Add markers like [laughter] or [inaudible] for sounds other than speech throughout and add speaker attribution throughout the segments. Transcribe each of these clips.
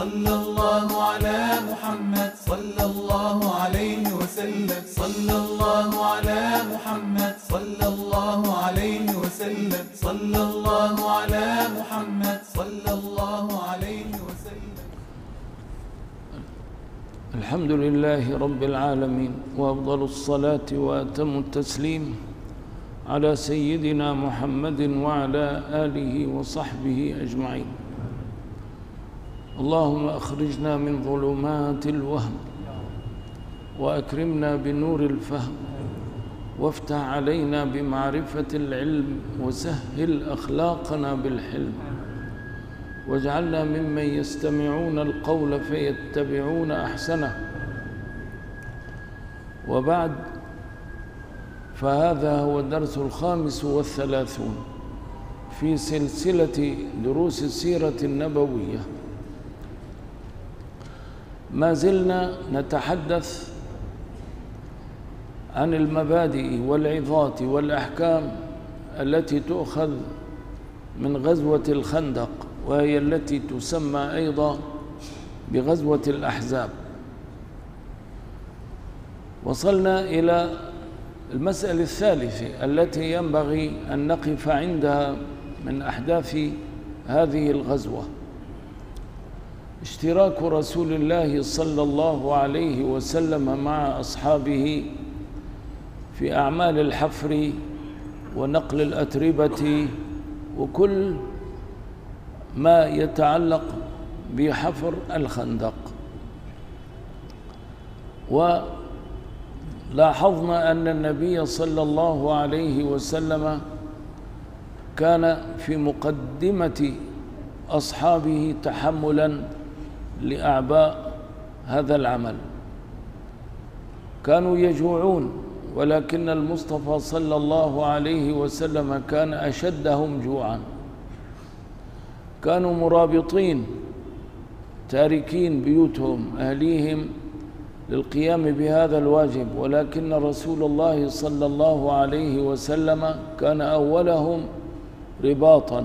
Speaker 1: صلى الله على محمد صلى الله عليه وسلم. صلى الله على محمد صلى الله عليه وسلم. صلى الله على محمد صلى الله عليه وسلم.
Speaker 2: الحمد لله رب العالمين وأفضل الصلاة وأتم التسليم على سيدنا محمد وعلى آله وصحبه أجمعين. اللهم أخرجنا من ظلمات الوهم وأكرمنا بنور الفهم وافتح علينا بمعرفة العلم وسهل أخلاقنا بالحلم واجعلنا ممن يستمعون القول فيتبعون أحسنه وبعد فهذا هو الدرس الخامس والثلاثون في سلسلة دروس السيرة النبوية ما زلنا نتحدث عن المبادئ والعظات والأحكام التي تؤخذ من غزوة الخندق وهي التي تسمى أيضا بغزوة الأحزاب. وصلنا إلى المسألة الثالثة التي ينبغي أن نقف عندها من أحداث هذه الغزوة. اشتراك رسول الله صلى الله عليه وسلم مع أصحابه في أعمال الحفر ونقل الأتربة وكل ما يتعلق بحفر الخندق. ولاحظنا أن النبي صلى الله عليه وسلم كان في مقدمة أصحابه تحملا لأعباء هذا العمل. كانوا يجوعون ولكن المصطفى صلى الله عليه وسلم كان أشدهم جوعا. كانوا مرابطين تاركين بيوتهم أهليهم للقيام بهذا الواجب. ولكن رسول الله صلى الله عليه وسلم كان أولهم رباطا.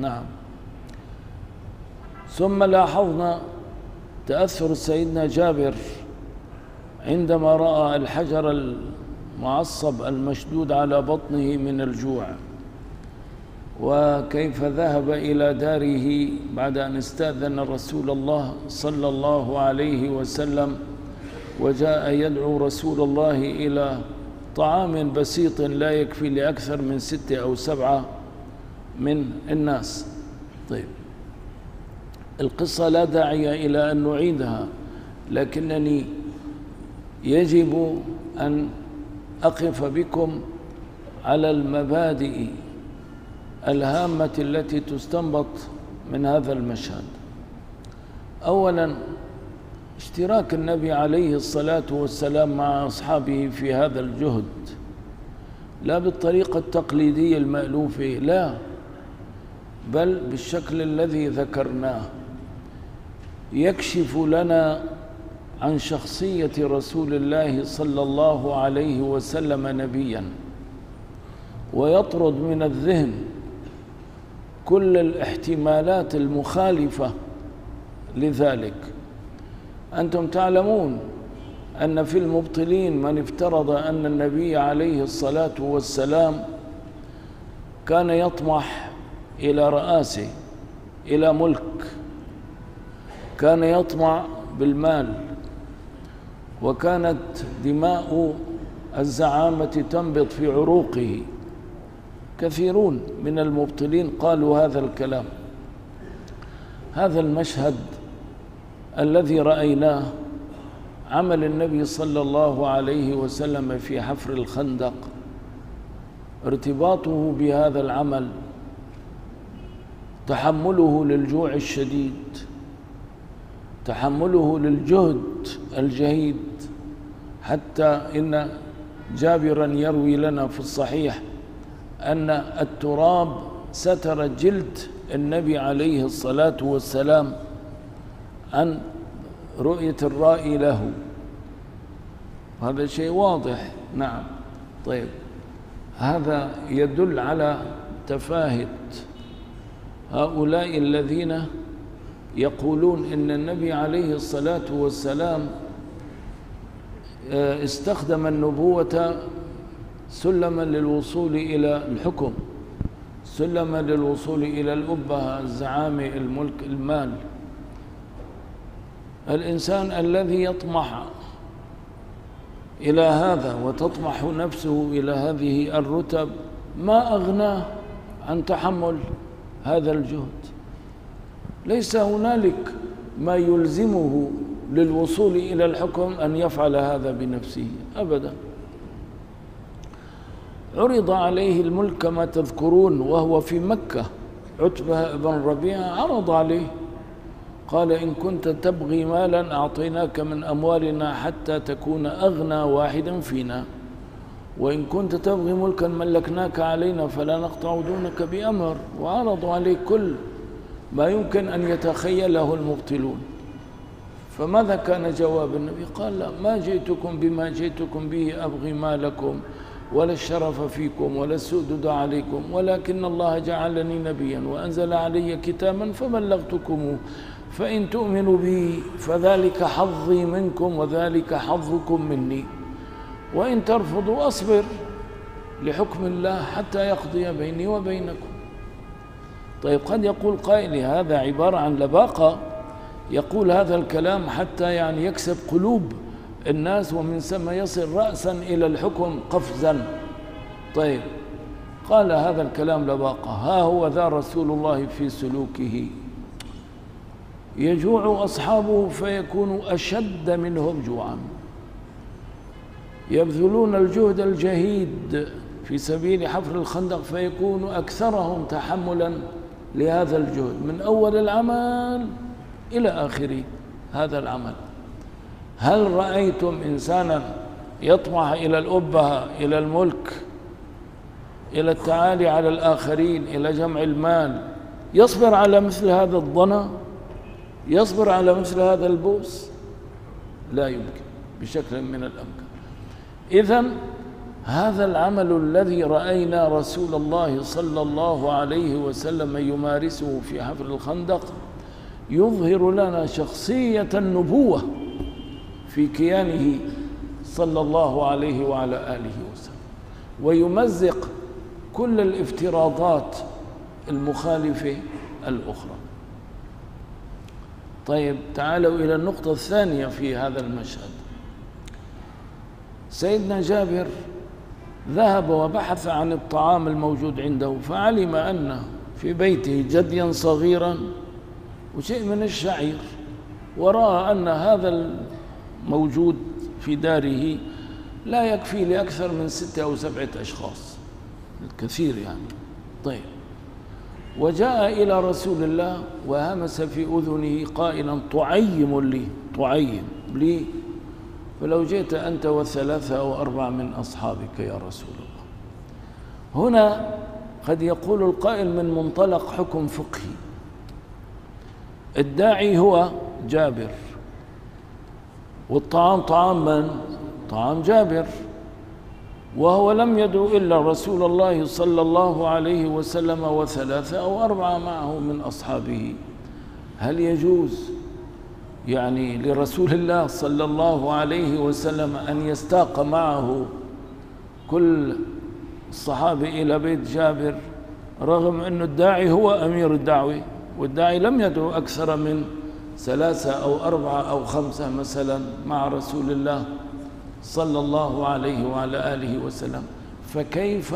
Speaker 2: نعم. ثم لاحظنا تأثر سيدنا جابر عندما رأى الحجر المعصب المشدود على بطنه من الجوع وكيف ذهب إلى داره بعد أن استأذن رسول الله صلى الله عليه وسلم وجاء يدعو رسول الله إلى طعام بسيط لا يكفي لأكثر من ستة أو سبعة من الناس. طيب. القصة لا داعي إلى أن نعيدها لكنني يجب أن أقف بكم على المبادئ الهامة التي تستنبط من هذا المشهد. أولا اشتراك النبي عليه الصلاة والسلام مع أصحابه في هذا الجهد لا بالطريقة التقليدية المألوفة لا بل بالشكل الذي ذكرناه. يكشف لنا عن شخصية رسول الله صلى الله عليه وسلم نبيا. ويطرد من الذهن كل الاحتمالات المخالفة لذلك. أنتم تعلمون أن في المبطلين من افترض أن النبي عليه الصلاة والسلام كان يطمح إلى رئاسة إلى ملك كان يطمع بالمال وكانت دماء الزعامة تنبض في عروقه. كثيرون من المبطلين قالوا هذا الكلام. هذا المشهد الذي رأيناه عمل النبي صلى الله عليه وسلم في حفر الخندق. ارتباطه بهذا العمل تحمله للجوع الشديد. تحمله للجهد الجهيد حتى إن جابرا يروي لنا في الصحيح أن التراب ستر جلد النبي عليه الصلاة والسلام عن رؤية الرائي له. هذا شيء واضح. نعم. طيب. هذا يدل على تفاهة هؤلاء الذين يقولون إن النبي عليه الصلاة والسلام آه، استخدم النبوة سلما للوصول إلى الحكم سلما للوصول إلى الأبهة الزعامة الملك المال. الإنسان الذي يطمح إلى هذا وتطمح نفسه إلى هذه الرتب ما أغناه عن تحمل هذا الجهد. ليس هنالك ما يلزمه للوصول إلى الحكم أن يفعل هذا بنفسه أبدا. عرض عليه الملك كما تذكرون وهو في مكة. عتبة بن ربيعة عرض عليه. قال إن كنت تبغي مالا أعطيناك من أموالنا حتى تكون أغنى واحد فينا. وإن كنت تبغي ملكا ملكناك علينا فلا نقطع دونك بأمر. وعرضوا عليه كل ما يمكن أن يتخيله المبطلون. فماذا كان جواب النبي؟ قال لا ما جئتكم بما جئتكم به أبغي مالكم ولا الشرف فيكم ولا السؤدد عليكم ولكن الله جعلني نبيا وأنزل علي كتابا فبلغتكم. فإن تؤمنوا بي فذلك حظي منكم وذلك حظكم مني. وإن ترفضوا أصبر لحكم الله حتى يقضي بيني وبينكم. طيب قد يقول قائل هذا عبارة عن لباقة يقول هذا الكلام حتى يعني يكسب قلوب الناس ومن ثم يصل رأسا إلى الحكم قفزا. طيب قال هذا الكلام لباقة ها هو ذا رسول الله في سلوكه. يجوع أصحابه فيكون أشد منهم جوعا. يبذلون الجهد الجهيد في سبيل حفر الخندق فيكون أكثرهم تحملا. لهذا الجهد من أول العمل إلى آخر هذا العمل. هل رأيتم إنسانا يطمح إلى الأبهة إلى الملك إلى التعالي على الآخرين إلى جمع المال؟ يصبر على مثل هذا الضنا يصبر على مثل هذا البوس لا يمكن بشكل من الأمكان. إذا هذا العمل الذي رأينا رسول الله صلى الله عليه وسلم يمارسه في حفر الخندق يظهر لنا شخصية النبوة في كيانه صلى الله عليه وعلى آله وسلم ويمزق كل الافتراضات المخالفة الأخرى. طيب تعالوا إلى النقطة الثانية في هذا المشهد. سيدنا جابر ذهب وبحث عن الطعام الموجود عنده فعلم أن في بيته جديا صغيرا وشيء من الشعير ورأى أن هذا الموجود في داره لا يكفي لأكثر من ستة أو سبعة أشخاص الكثير يعني. طيب. وجاء إلى رسول الله وهمس في أذنه قائلا طعيم لي طعيم لي. فلو جئت أنت وثلاثة أو أربعة من أصحابك يا رسول الله. هنا قد يقول القائل من منطلق حكم فقهي. الداعي هو جابر. والطعام طعام من؟ طعام جابر. وهو لم يدعو إلا رسول الله صلى الله عليه وسلم وثلاثة أو أربعة معه من أصحابه. هل يجوز يعني لرسول الله صلى الله عليه وسلم أن يستاق معه كل الصحابة إلى بيت جابر رغم أن الداعي هو أمير الدعوة والداعي لم يدعو أكثر من ثلاثة أو أربعة أو خمسة مثلا مع رسول الله صلى الله عليه وعلى آله وسلم. فكيف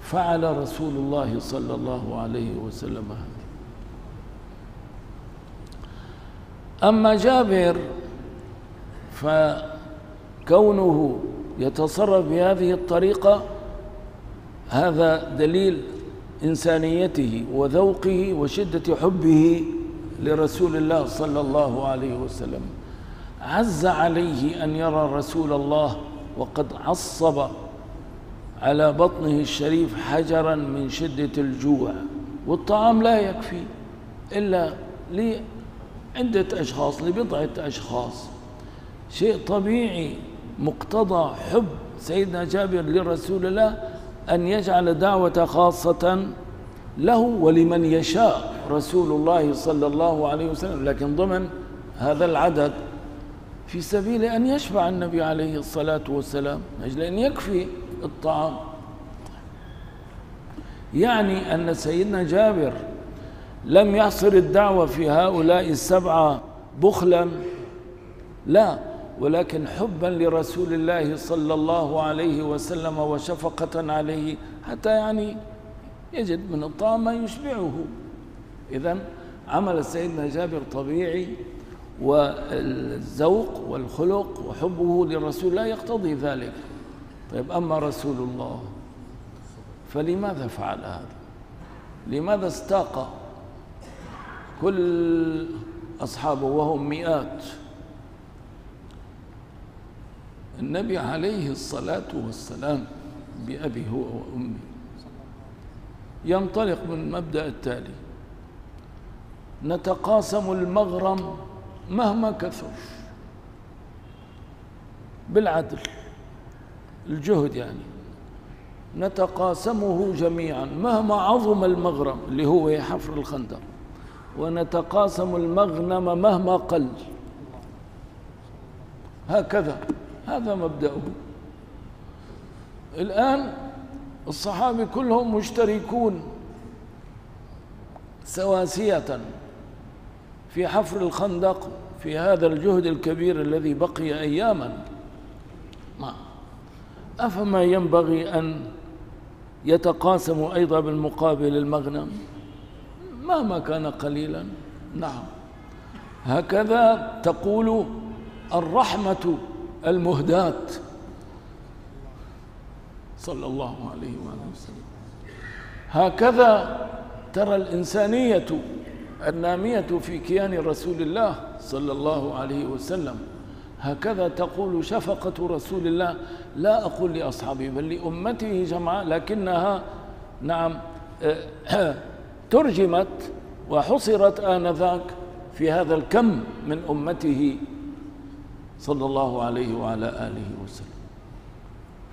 Speaker 2: فعل رسول الله صلى الله عليه وسلم هذا؟ أما جابر فكونه يتصرف بهذه الطريقة هذا دليل إنسانيته وذوقه وشدة حبه لرسول الله صلى الله عليه وسلم. عز عليه أن يرى رسول الله وقد عصب على بطنه الشريف حجرا من شدة الجوع والطعام لا يكفي إلا لعدة أشخاص لبضعة أشخاص. شيء طبيعي مقتضى حب سيدنا جابر لرسول الله أن يجعل دعوة خاصة له ولمن يشاء. رسول الله صلى الله عليه وسلم لكن ضمن هذا العدد في سبيل أن يشفع النبي عليه الصلاة والسلام أجل أن يكفي الطعام. يعني أن سيدنا جابر لم يحصر الدعوة في هؤلاء السبعة بخلا. لا ولكن حبا لرسول الله صلى الله عليه وسلم وشفقة عليه حتى يعني يجد من الطعام ما يشبعه. إذا عمل سيدنا جابر طبيعي والذوق والخلق وحبه للرسول الله يقتضي ذلك. طيب أما رسول الله فلماذا فعل هذا؟ لماذا استاق؟ كل أصحابه وهم مئات. النبي عليه الصلاة والسلام بأبي هو وأمي. ينطلق من المبدأ التالي. نتقاسم المغرم مهما كثر. بالعدل الجهد يعني. نتقاسمه جميعا مهما عظم المغرم اللي هو حفر الخندق. ونتقاسم المغنم مهما قل. هكذا هذا مبدأه. الآن الصحابة كلهم مشتركون سواسية في حفر الخندق في هذا الجهد الكبير الذي بقي أياما. ما أفما ينبغي أن يتقاسموا أيضا بالمقابل المغنم؟ مهما كان قليلا. نعم. هكذا تقول الرحمة المهداة. صلى الله عليه وآله وسلم. هكذا ترى الإنسانية النامية في كيان رسول الله صلى الله عليه وسلم. هكذا تقول شفقة رسول الله. لا أقول لأصحابه بل لأمته جمعاء لكنها نعم [clears throat] ترجمت وحصرت آنذاك في هذا الكم من أمته صلى الله عليه وعلى آله وسلم.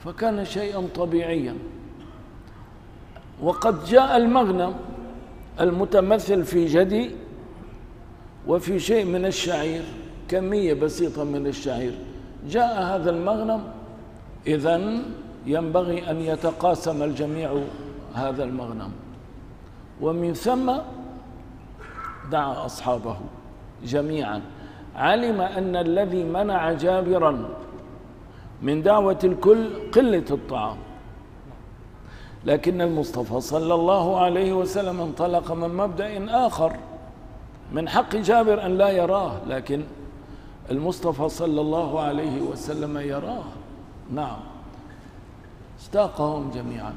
Speaker 2: فكان شيئا طبيعيا. وقد جاء المغنم المتمثل في جدي وفي شيء من الشعير كمية بسيطة من الشعير. جاء هذا المغنم إذا ينبغي أن يتقاسم الجميع هذا المغنم ومن ثم دعا أصحابه جميعا. علم أن الذي منع جابرا من دعوة الكل قلة الطعام. لكن المصطفى صلى الله عليه وسلم انطلق من مبدأ آخر من حق جابر أن لا يراه لكن المصطفى صلى الله عليه وسلم يراه. نعم. استاقهم جميعا.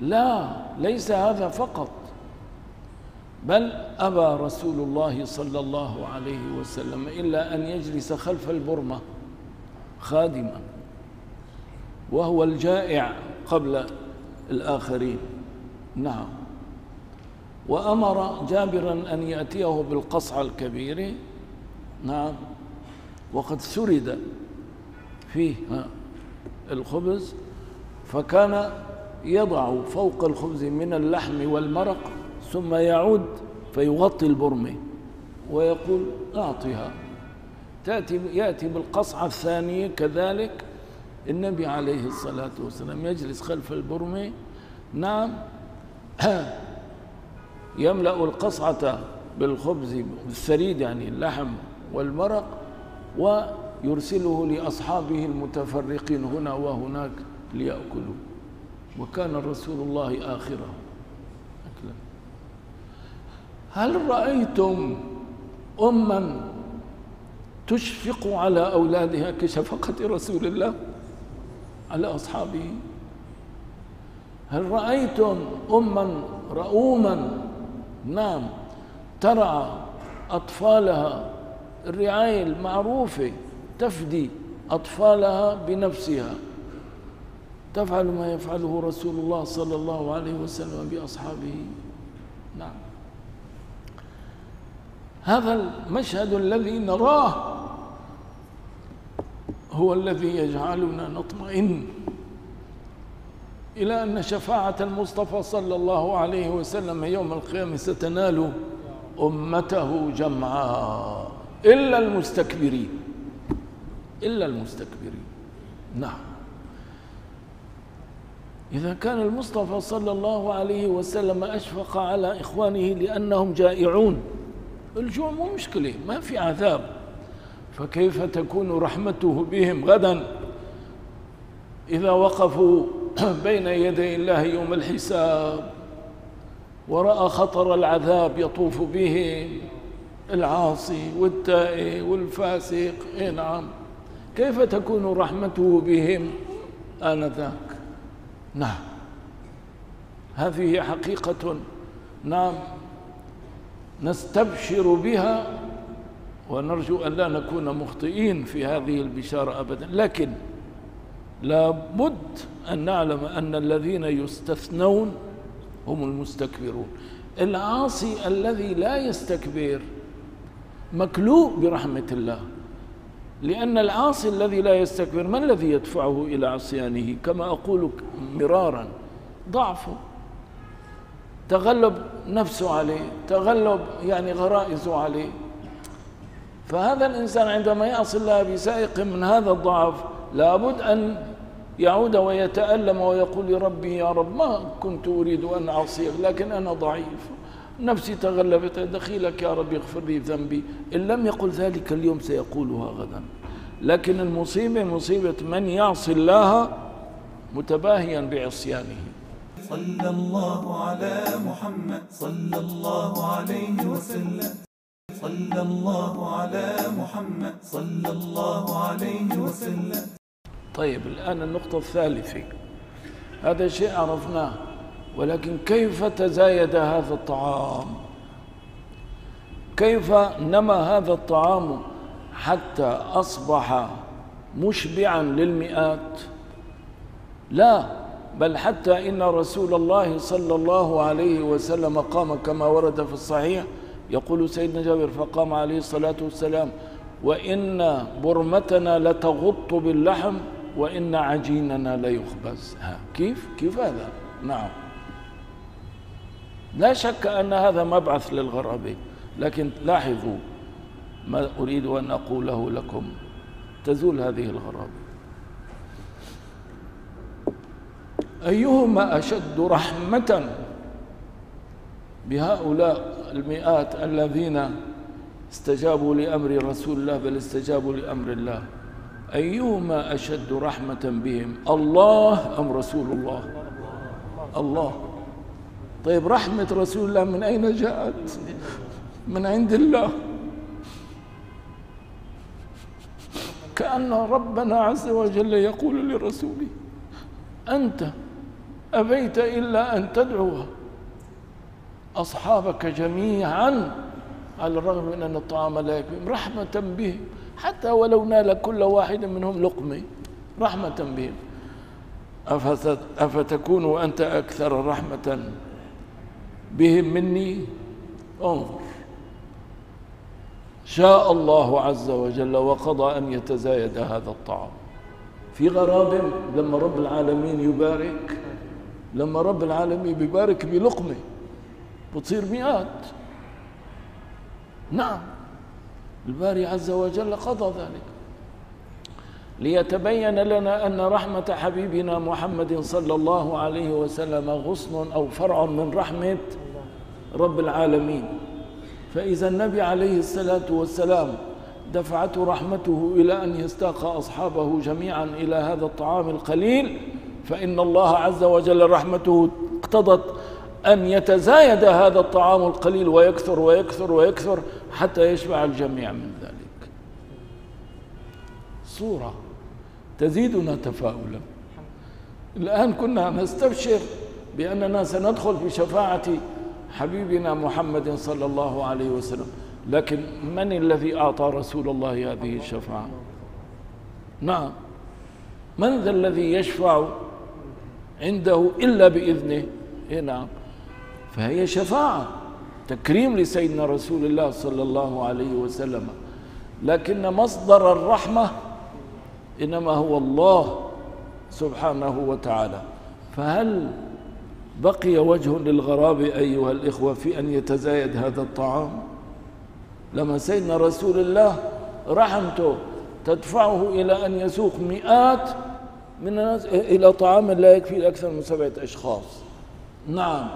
Speaker 2: لا ليس هذا فقط. بل أبى رسول الله صلى الله عليه وسلم إلا أن يجلس خلف البرمة خادما وهو الجائع قبل الآخرين. نعم. وأمر جابرا أن يأتيه بالقصع الكبير. نعم. وقد سرد فيه الخبز فكان يضع فوق الخبز من اللحم والمرق ثم يعود فيغطي البرمة ويقول أعطها. تأتي يأتي بالقصعة الثانية كذلك. النبي عليه الصلاة والسلام يجلس خلف البرمة. نعم. [clears throat] يملأ القصعة بالخبز بالثريد يعني اللحم والمرق ويرسله لأصحابه المتفرقين هنا وهناك ليأكلوا. وكان رسول الله آخره. أكلا هل رأيتم أما تشفق على أولادها كشفقة رسول الله على أصحابه؟ هل رأيتم أما رؤوما؟ نعم. ترعى أطفالها الرعاية المعروفة تفدي أطفالها بنفسها. تفعل ما يفعله رسول الله صلى الله عليه وسلم بأصحابه. نعم. هذا المشهد الذي نراه هو الذي يجعلنا نطمئن إلى أن شفاعة المصطفى صلى الله عليه وسلم يوم القيامة ستنال أمته جمعاء إلا المستكبرين. إلا المستكبرين. نعم. إذا كان المصطفى صلى الله عليه وسلم أشفق على إخوانه لأنهم جائعون. الجوع مو مشكلة ما في عذاب. فكيف تكون رحمته بهم غدا؟ إذا وقفوا [clears throat] بين يدي الله يوم الحساب ورأى خطر العذاب يطوف بهم العاصي والتائه والفاسق. إيه نعم. كيف تكون رحمته بهم آنذاك؟ نعم. هذه حقيقة. نعم. نستبشر بها ونرجو أن لا نكون مخطئين في هذه البشارة أبدا. لكن لابد أن نعلم أن الذين يستثنون هم المستكبرون. العاصي الذي لا يستكبر مكلوء برحمة الله. لأن العاصي الذي لا يستكبر ما الذي يدفعه إلى عصيانه؟ كما أقول مرارا ضعفه. تغلب نفسه عليه تغلب يعني غرائزه عليه. فهذا الإنسان عندما يعصي الله بسائق من هذا الضعف لابد أن يعود ويتألم ويقول لربي يا رب ما كنت أريد أن أعصيك لكن أنا ضعيف. نفسي تغلبت دخيلك يا رب اغفر لي ذنبي. إن لم يقل ذلك اليوم سيقولها غدا. لكن المصيبة مصيبة من يعصي الله متباهيا بعصيانه.
Speaker 1: صلى الله على محمد. صلى الله عليه وسلم. صلى الله على محمد. صلى الله عليه وسلم.
Speaker 2: طيب الآن النقطة الثالثة. هذا شيء عرفناه ولكن كيف تزايد هذا الطعام؟ كيف نما هذا الطعام حتى أصبح مشبعا للمئات؟ لا. بل حتى إن رسول الله صلى الله عليه وسلم قام كما ورد في الصحيح يقول سيدنا جابر فقام عليه الصلاة والسلام وإن برمتنا لتغط باللحم وإن عجيننا ليخبز ها كيف؟ كيف هذا؟ نعم. لا شك أن هذا مبعث للغرابة لكن لاحظوا ما أريد أن أقوله لكم تزول هذه الغرابة. أيهما أشد رحمة بهؤلاء المئات الذين استجابوا لأمر رسول الله بل استجابوا لأمر الله؟ أيهما أشد رحمة بهم؟ الله أم رسول الله؟ الله. طيب رحمة رسول الله من أين جاءت؟ من عند الله. كأن ربنا عز وجل يقول لرسوله أنت أبيت إلا أن تدعو أصحابك جميعا على الرغم من أن الطعام لا يكفيهم رحمة بهم حتى ولو نال كل واحد منهم لقمة رحمة بهم. أفتكون أنت أكثر رحمة بهم مني؟ انظر. شاء الله عز وجل وقضى أن يتزايد هذا الطعام. في غرابة لما رب العالمين يبارك لما رب العالمين بيبارك بلقمة بتصير مئات. نعم الباري عز وجل قضى ذلك. ليتبين لنا أن رحمة حبيبنا محمد صلى الله عليه وسلم غصن أو فرع من رحمة رب العالمين. فإذا النبي عليه الصلاة والسلام دفعته رحمته إلى أن يستاق أصحابه جميعا إلى هذا الطعام القليل فإن الله عز وجل رحمته اقتضت أن يتزايد هذا الطعام القليل ويكثر ويكثر ويكثر حتى يشبع الجميع من ذلك. صورة تزيدنا تفاؤلا. الآن كنا نستبشر بأننا سندخل في شفاعة حبيبنا محمد صلى الله عليه وسلم. لكن من الذي أعطى رسول الله هذه الشفاعة؟ نعم. من ذا الذي يشفع عنده إلا بإذنه. إيه نعم. فهي شفاعة تكريم لسيدنا رسول الله صلى الله عليه وسلم. لكن مصدر الرحمة إنما هو الله سبحانه وتعالى. فهل بقي وجه للغرابة أيها الإخوة في أن يتزايد هذا الطعام؟ لما سيدنا رسول الله رحمته تدفعه إلى أن يسوق مئات من الناس إلى طعام لا يكفي لأكثر من سبعة أشخاص. نعم.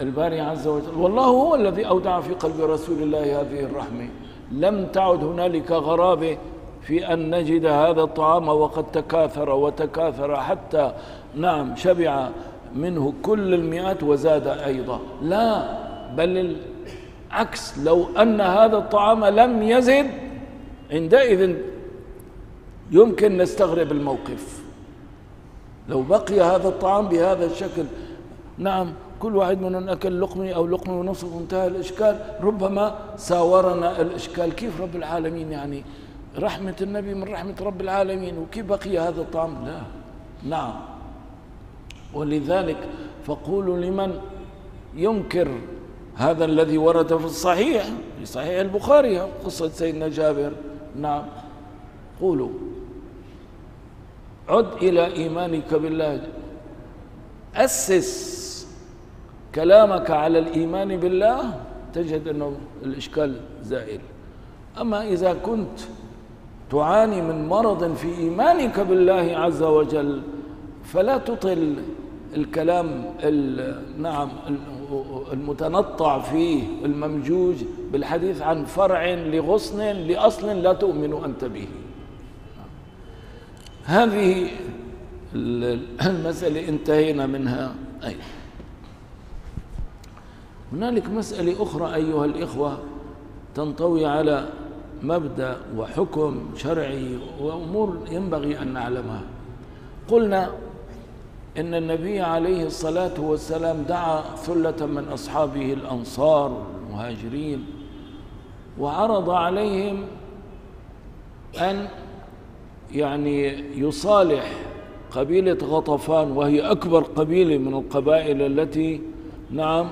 Speaker 2: الباري عز وجل والله هو الذي أودع في قلب رسول الله هذه الرحمة. لم تعد هنالك غرابة في أن نجد هذا الطعام وقد تكاثر وتكاثر حتى نعم شبع منه كل المئات وزاد أيضا. لا بل العكس لو أن هذا الطعام لم يزد عندئذ يمكن نستغرب الموقف. لو بقي هذا الطعام بهذا الشكل نعم كل واحد منهم أكل لقمة أو لقمة ونصف وانتهى الإشكال. ربما ساورنا الإشكال. كيف رب العالمين يعني؟ رحمة النبي من رحمة رب العالمين. وكيف بقي هذا الطعام؟ لا. نعم. ولذلك فقولوا لمن ينكر هذا الذي ورد في الصحيح في صحيح البخاري قصة سيدنا جابر. نعم. قولوا. عد إلى إيمانك بالله. أسس كلامك على الإيمان بالله تجد أنه الإشكال زائل. أما إذا كنت تعاني من مرض في إيمانك بالله عز وجل فلا تطل الكلام نعم المتنطع فيه الممجوج بالحديث عن فرع لغصن لأصل لا تؤمن أنت به. هذه المسألة انتهينا منها. أيضا هنالك مسألة أخرى أيها الإخوة تنطوي على مبدأ وحكم شرعي وأمور ينبغي أن نعلمها. قلنا إن النبي عليه الصلاة والسلام دعا ثلة من أصحابه الأنصار والمهاجرين وعرض عليهم أن يعني يصالح قبيلة غطفان وهي أكبر قبيلة من القبائل التي نعم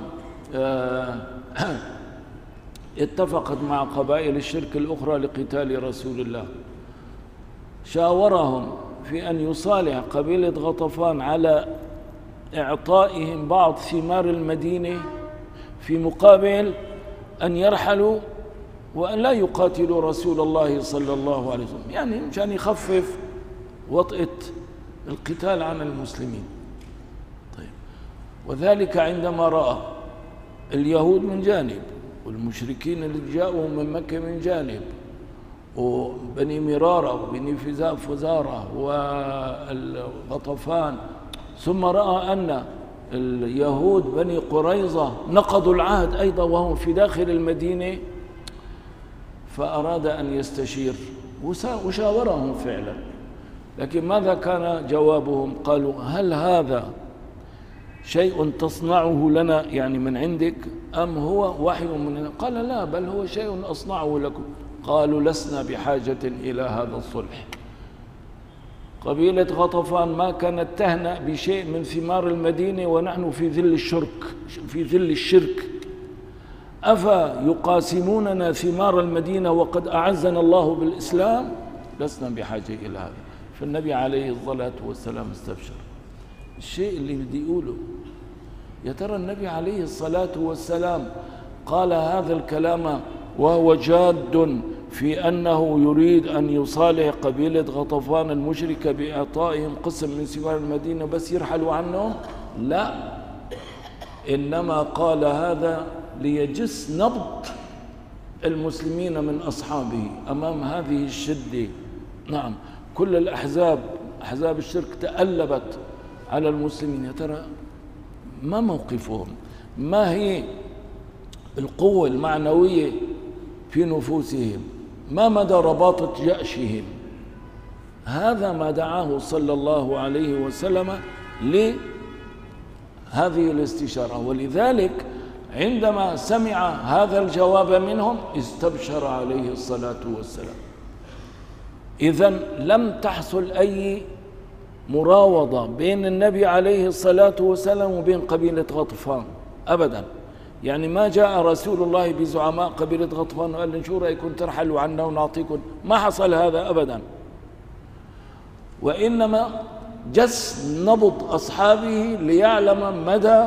Speaker 2: آه، [clears throat] اتفقت مع قبائل الشرك الأخرى لقتال رسول الله. شاورهم في أن يصالح قبيلة غطفان على إعطائهم بعض ثمار المدينة في مقابل أن يرحلوا وأن لا يقاتلوا رسول الله صلى الله عليه وسلم. يعني مشان يخفف وطئة القتال عن المسلمين. طيب. وذلك عندما رأى اليهود من جانب والمشركين اللي جاءوا من مكة من جانب وبني مرارة وبني فزارة والغطفان. ثم رأى أن اليهود بني قريظة نقضوا العهد أيضا وهم في داخل المدينة فأراد أن يستشير وشاورهم فعلا. لكن ماذا كان جوابهم؟ قالوا هل هذا شيء تصنعه لنا يعني من عندك أم هو وحي من قال لا بل هو شيء أصنعه لكم. قالوا لسنا بحاجة إلى هذا الصلح. قبيلة غطفان ما كانت تهنأ بشيء من ثمار المدينة ونحن في ذل الشرك في ذل الشرك. أفا يقاسموننا ثمار المدينة وقد أعزنا الله بالإسلام؟ لسنا بحاجة إلى هذا. فالنبي عليه الصلاة والسلام استبشر. الشيء اللي بدي أقوله يا ترى النبي عليه الصلاة والسلام قال هذا الكلام وهو جاد في أنه يريد أن يصالح قبيلة غطفان المشركة بإعطائهم قسم من ثمار المدينة بس يرحلوا عنهم؟ لا. إنما قال هذا ليجس نبض المسلمين من أصحابه أمام هذه الشدة. نعم كل الأحزاب أحزاب الشرك تألبت على المسلمين. يا ترى ما موقفهم؟ ما هي القوة المعنوية في نفوسهم؟ ما مدى رباطة جأشهم هذا ما دعاه صلى الله عليه وسلم هذه الاستشارة. ولذلك عندما سمع هذا الجواب منهم استبشر عليه الصلاة والسلام. إذا لم تحصل أي مراوضة بين النبي عليه الصلاة والسلام وبين قبيلة غطفان أبدا. يعني ما جاء رسول الله بزعماء قبيلة غطفان وقال لهم شو رأيكم ترحلوا عنا ونعطيكم؟ ما حصل هذا أبدا. وإنما جس نبض أصحابه ليعلم مدى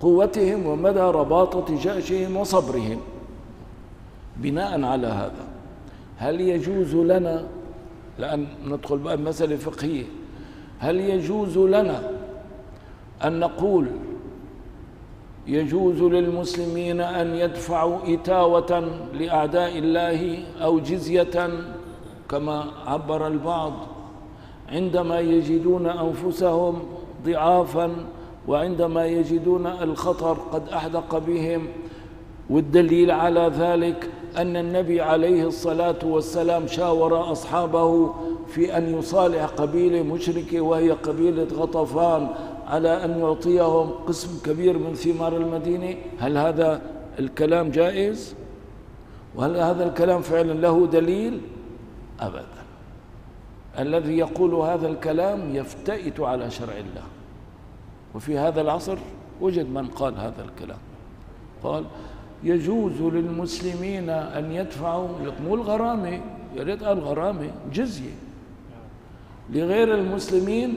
Speaker 2: قوتهم ومدى رباطة جأشهم وصبرهم. بناء على هذا هل يجوز لنا لأن ندخل بقى مسألة فقهية هل يجوز لنا أن نقول يجوز للمسلمين أن يدفعوا إتاوة لأعداء الله أو جزية كما عبر البعض عندما يجدون أنفسهم ضعافا وعندما يجدون الخطر قد أحدق بهم والدليل على ذلك أن النبي عليه الصلاة والسلام شاور أصحابه في أن يصالح قبيلة مشركة وهي قبيلة غطفان على أن يعطيهم قسم كبير من ثمار المدينة هل هذا الكلام جائز؟ وهل هذا الكلام فعلا له دليل؟ أبدا الذي يقول هذا الكلام يفتئت على شرع الله وفي هذا العصر وجد من قال هذا الكلام. قال يجوز للمسلمين أن يدفعوا مو الغرامة يا ريت قال غرامة جزية. لغير المسلمين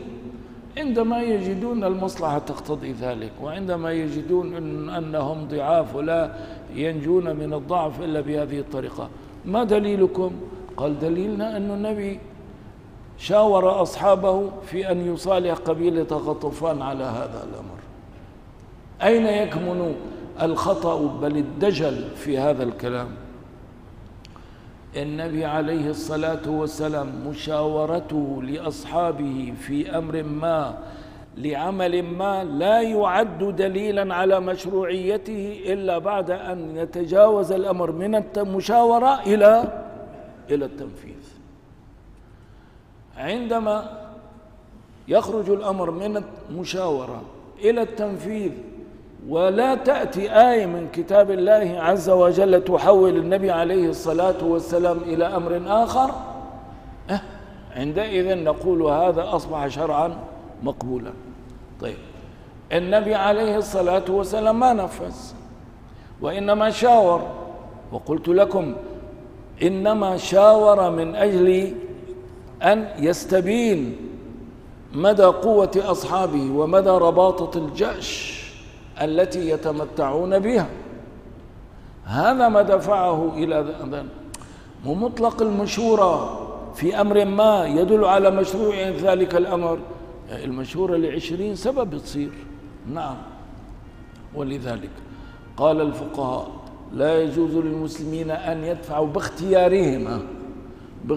Speaker 2: عندما يجدون المصلحة تقتضي ذلك وعندما يجدون إن أنهم ضعاف ولا ينجون من الضعف إلا بهذه الطريقة. ما دليلكم؟ قال دليلنا أن النبي شاور أصحابه في أن يصالح قبيلة غطفان على هذا الأمر. أين يكمن الخطأ بل الدجل في هذا الكلام؟ النبي عليه الصلاة والسلام مشاورته لأصحابه في أمر ما لعمل ما لا يعد دليلا على مشروعيته إلا بعد أن يتجاوز الأمر من المشاورة إلى إلى التنفيذ. عندما يخرج الأمر من المشاورة إلى التنفيذ ولا تأتي آية من كتاب الله عز وجل تحول النبي عليه الصلاة والسلام إلى أمر آخر عندئذ نقول هذا أصبح شرعا مقبولا. طيب النبي عليه الصلاة والسلام ما نفذ وإنما شاور وقلت لكم إنما شاور من أجل أن يستبين مدى قوة أصحابه ومدى رباطة الجأش التي يتمتعون بها. هذا ما دفعه إلى ذلك مطلق المشورة في أمر ما يدل على مشروع ذلك الأمر. المشورة لعشرين سبب تصير. نعم. ولذلك قال الفقهاء لا يجوز للمسلمين أن يدفعوا باختيارهم